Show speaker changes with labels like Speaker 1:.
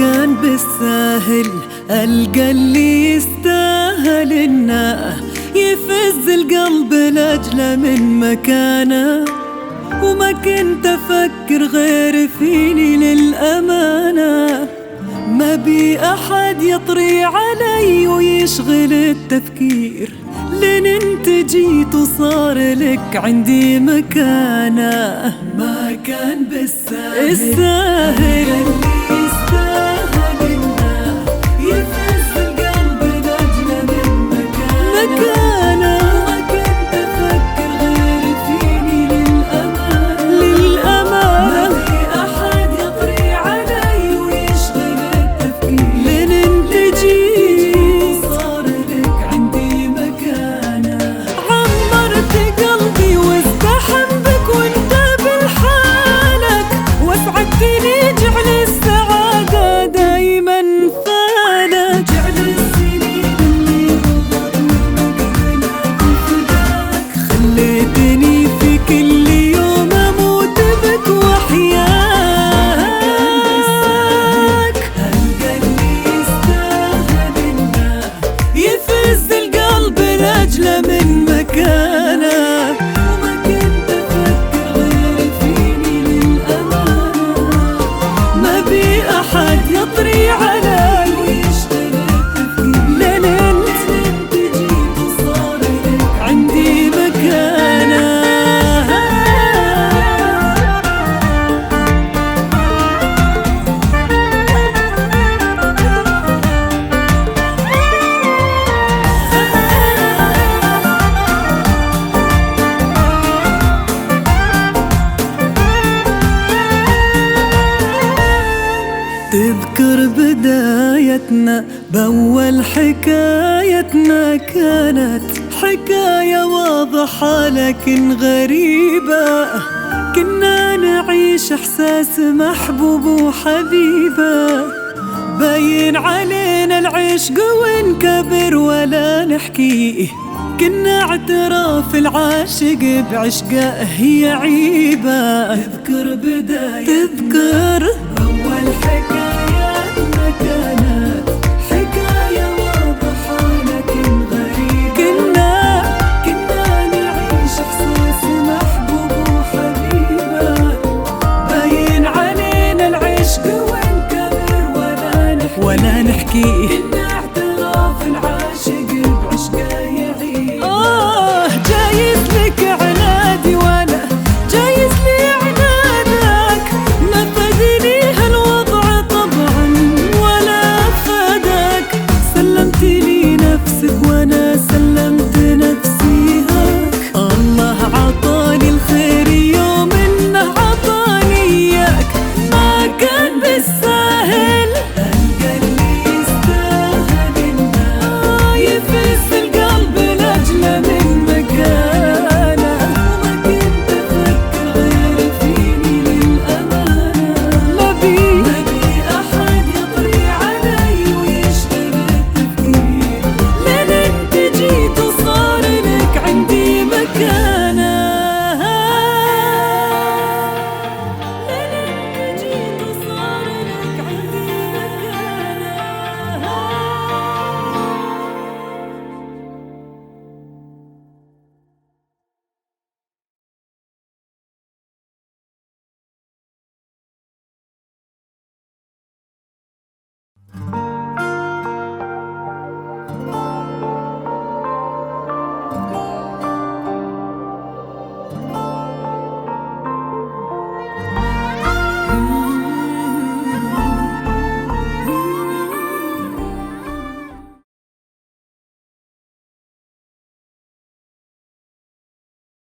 Speaker 1: كان بالساهل ألقى اللي يستاهل إنه يفز القلب لأجله من مكانه. وما كنت أفكر غير فيني للأمانة. ما بي أحد يطري علي ويشغل التفكير. لين أنت جيت وصار لك عندي مكانة. ما كان بالساهل الساهل. लेते تذكر بدايتنا بأول حكايتنا كانت حكاية واضحة لكن غريبة. كنا نعيش إحساس محبوب وحبيبة. باين علينا العشق ونكبر ولا نحكيه كنا اعتراف العاشق بعشقه هي عيبة. تذكر بداية ولا نحكي. إن اعتراف العاشق بعشقه يعيد آه جايز لك عنادي وأنا جايز لي عنادك فادني هالوضع طبعا ولا فداك سلمتني نفسك وأنا